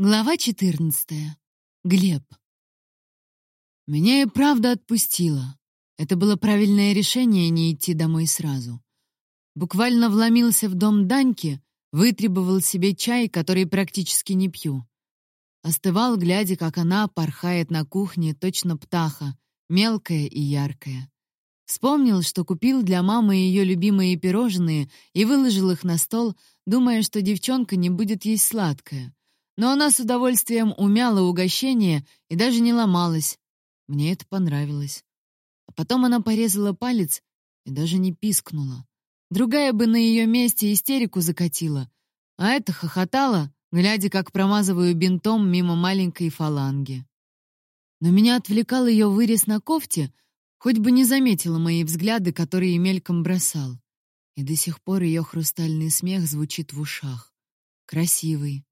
Глава 14. Глеб. Меня и правда отпустило. Это было правильное решение не идти домой сразу. Буквально вломился в дом Даньки, вытребовал себе чай, который практически не пью. Остывал, глядя, как она порхает на кухне, точно птаха, мелкая и яркая. Вспомнил, что купил для мамы ее любимые пирожные и выложил их на стол, думая, что девчонка не будет есть сладкое — но она с удовольствием умяла угощение и даже не ломалась. Мне это понравилось. А потом она порезала палец и даже не пискнула. Другая бы на ее месте истерику закатила, а эта хохотала, глядя, как промазываю бинтом мимо маленькой фаланги. Но меня отвлекал ее вырез на кофте, хоть бы не заметила мои взгляды, которые мельком бросал. И до сих пор ее хрустальный смех звучит в ушах. Красивый,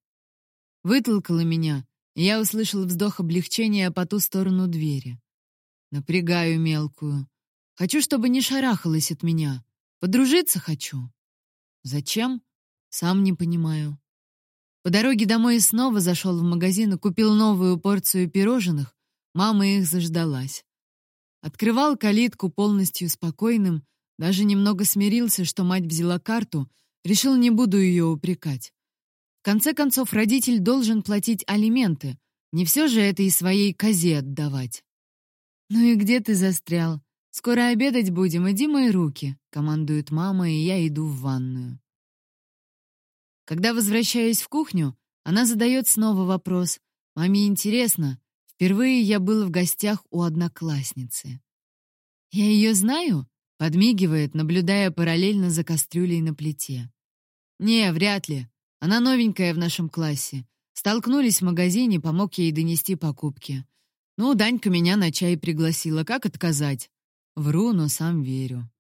Вытолкала меня, и я услышал вздох облегчения по ту сторону двери. Напрягаю мелкую. Хочу, чтобы не шарахалась от меня. Подружиться хочу. Зачем? Сам не понимаю. По дороге домой снова зашел в магазин и купил новую порцию пирожных. Мама их заждалась. Открывал калитку полностью спокойным, даже немного смирился, что мать взяла карту, решил, не буду ее упрекать конце концов, родитель должен платить алименты. Не все же это и своей козе отдавать. «Ну и где ты застрял? Скоро обедать будем, иди мои руки», — командует мама, и я иду в ванную. Когда возвращаюсь в кухню, она задает снова вопрос. «Маме интересно. Впервые я был в гостях у одноклассницы». «Я ее знаю?» — подмигивает, наблюдая параллельно за кастрюлей на плите. «Не, вряд ли. Она новенькая в нашем классе. Столкнулись в магазине, помог ей донести покупки. Ну, Данька меня на чай пригласила, как отказать? Вру, но сам верю.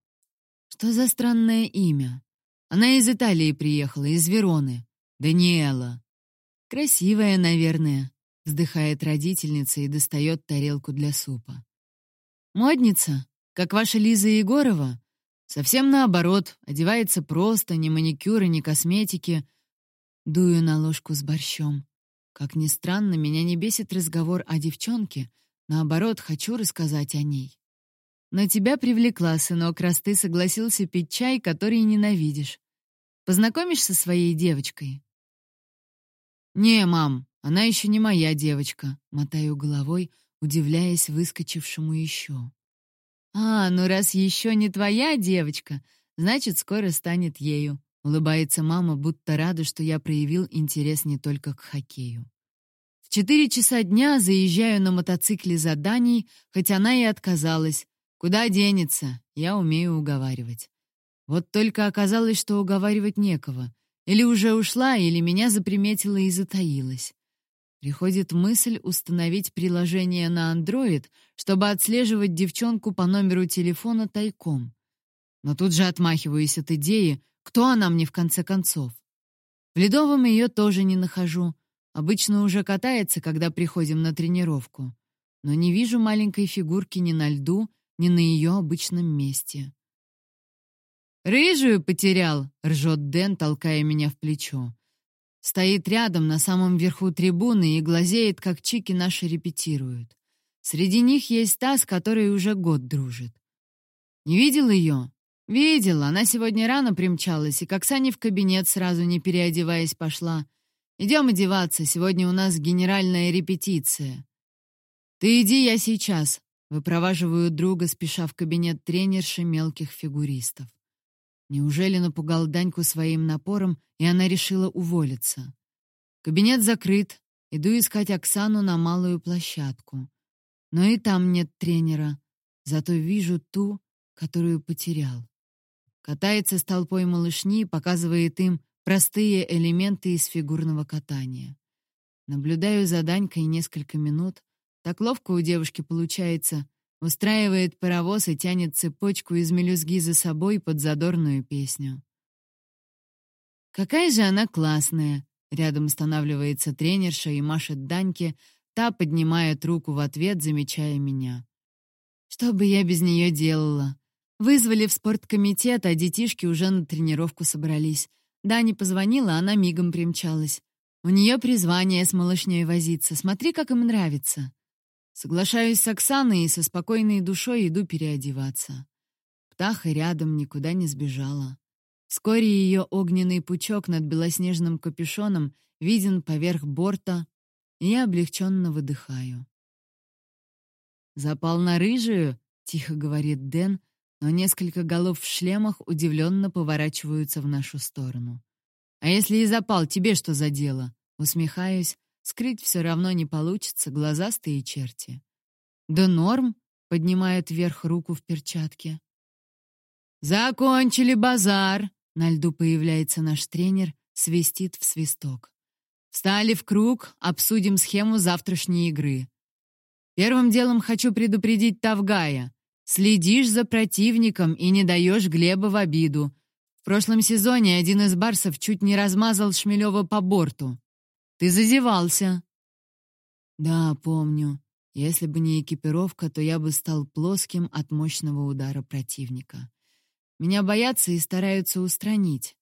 Что за странное имя? Она из Италии приехала, из Вероны. Даниэла. Красивая, наверное, вздыхает родительница и достает тарелку для супа. Модница, как ваша Лиза Егорова? Совсем наоборот, одевается просто, ни маникюра, ни косметики, Дую на ложку с борщом. Как ни странно, меня не бесит разговор о девчонке, наоборот, хочу рассказать о ней. Но тебя привлекла, сынок, раз ты согласился пить чай, который ненавидишь. Познакомишься со своей девочкой? Не, мам, она еще не моя девочка, мотаю головой, удивляясь выскочившему еще. А, ну раз еще не твоя девочка, значит, скоро станет ею. Улыбается мама, будто рада, что я проявил интерес не только к хоккею. В четыре часа дня заезжаю на мотоцикле за Даней, хоть она и отказалась. Куда денется? Я умею уговаривать. Вот только оказалось, что уговаривать некого. Или уже ушла, или меня заприметила и затаилась. Приходит мысль установить приложение на Android, чтобы отслеживать девчонку по номеру телефона тайком. Но тут же отмахиваюсь от идеи, кто она мне в конце концов? В Ледовом ее тоже не нахожу. Обычно уже катается, когда приходим на тренировку. Но не вижу маленькой фигурки ни на льду, ни на ее обычном месте. «Рыжую потерял!» — ржет Дэн, толкая меня в плечо. Стоит рядом, на самом верху трибуны, и глазеет, как чики наши репетируют. Среди них есть та, с которой уже год дружит. «Не видел ее?» «Видел, она сегодня рано примчалась, и как Сани в кабинет сразу не переодеваясь пошла. Идем одеваться, сегодня у нас генеральная репетиция». «Ты иди, я сейчас», — выпроваживаю друга, спеша в кабинет тренерши мелких фигуристов. Неужели напугал Даньку своим напором, и она решила уволиться? Кабинет закрыт, иду искать Оксану на малую площадку. Но и там нет тренера, зато вижу ту, которую потерял. Катается с толпой малышни, показывает им простые элементы из фигурного катания. Наблюдаю за Данькой несколько минут. Так ловко у девушки получается. Устраивает паровоз и тянет цепочку из мелюзги за собой под задорную песню. «Какая же она классная!» Рядом останавливается тренерша и машет Даньке, та поднимает руку в ответ, замечая меня. «Что бы я без нее делала?» Вызвали в спорткомитет, а детишки уже на тренировку собрались. Дане позвонила, она мигом примчалась. У нее призвание с малышней возиться. Смотри, как им нравится. Соглашаюсь с Оксаной и со спокойной душой иду переодеваться. Птаха рядом никуда не сбежала. Вскоре ее огненный пучок над белоснежным капюшоном виден поверх борта, и я облегченно выдыхаю. «Запал на рыжую?» — тихо говорит Дэн, но несколько голов в шлемах удивленно поворачиваются в нашу сторону. «А если и запал, тебе что за дело?» Усмехаюсь, скрыть все равно не получится, глазастые черти. «Да норм!» — поднимает вверх руку в перчатке. «Закончили базар!» — на льду появляется наш тренер, свистит в свисток. «Встали в круг, обсудим схему завтрашней игры. Первым делом хочу предупредить Тавгая. Следишь за противником и не даешь Глеба в обиду. В прошлом сезоне один из барсов чуть не размазал Шмелева по борту. Ты зазевался. Да, помню. Если бы не экипировка, то я бы стал плоским от мощного удара противника. Меня боятся и стараются устранить.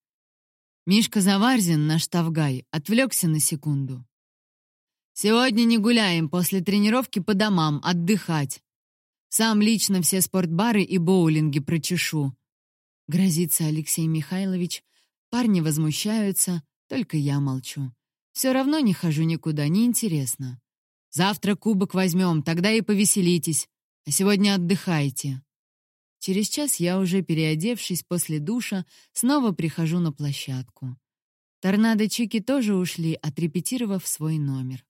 Мишка Заварзин, наш Тавгай, отвлекся на секунду. Сегодня не гуляем, после тренировки по домам, отдыхать. Сам лично все спортбары и боулинги прочешу. Грозится Алексей Михайлович. Парни возмущаются, только я молчу. Все равно не хожу никуда, неинтересно. Завтра кубок возьмем, тогда и повеселитесь. А сегодня отдыхайте. Через час я уже, переодевшись после душа, снова прихожу на площадку. Торнадо-чики тоже ушли, отрепетировав свой номер.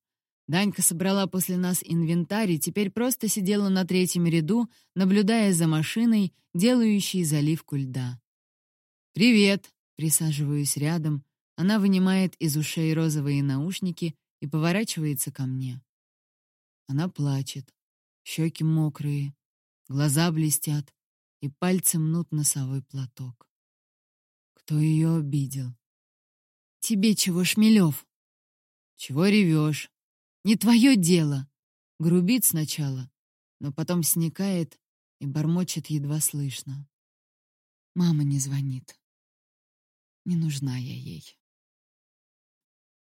Данька собрала после нас инвентарь и теперь просто сидела на третьем ряду, наблюдая за машиной, делающей заливку льда. «Привет!» — присаживаюсь рядом. Она вынимает из ушей розовые наушники и поворачивается ко мне. Она плачет, щеки мокрые, глаза блестят, и пальцы мнут носовой платок. Кто ее обидел? «Тебе чего, Шмелев?» «Чего ревешь?» Не твое дело!» Грубит сначала, но потом сникает и бормочет едва слышно. Мама не звонит. Не нужна я ей.